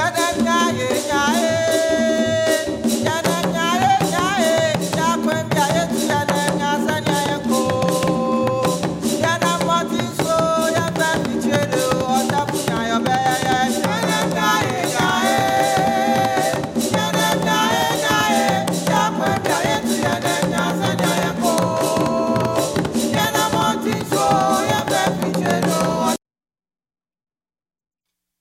Shadangaya.